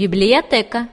библиотека.